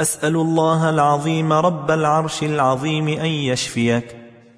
أسأل الله العظيم رب العرش العظيم أن يشفيك.